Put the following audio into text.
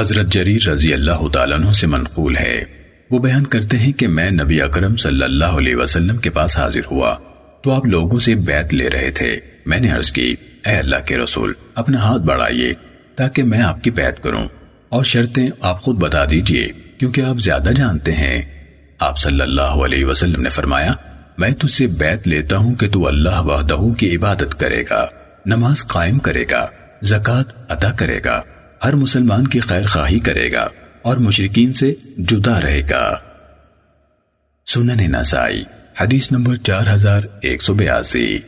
حضرت جریر رضی اللہ تعالیٰ عنہ سے منقول ہے۔ وہ بیان کرتے ہیں کہ میں نبی اکرم صلی اللہ علیہ وسلم کے پاس حاضر ہوا۔ تو آپ لوگوں سے بیعت لے رہے تھے۔ میں نے عرض کی، اے اللہ کے رسول، اپنا ہاتھ بڑھائیے تاکہ میں آپ کی بیعت کروں۔ اور شرطیں آپ خود بتا دیجیے کیونکہ آپ زیادہ جانتے ہیں۔ آپ صلی اللہ علیہ وسلم نے فرمایا، میں تجھ سے بیعت لیتا ہوں کہ تو اللہ وحدہ کی عبادت کرے گا، نماز قائم کرے گا، زکوٰۃ ادا کرے گا۔ ہر مسلمان کی خیر خواہی کرے گا اور مشرقین سے جدا رہے گا۔ سنن نسائی، حدیث نمبر چار ہزار ایک سو بیاسی۔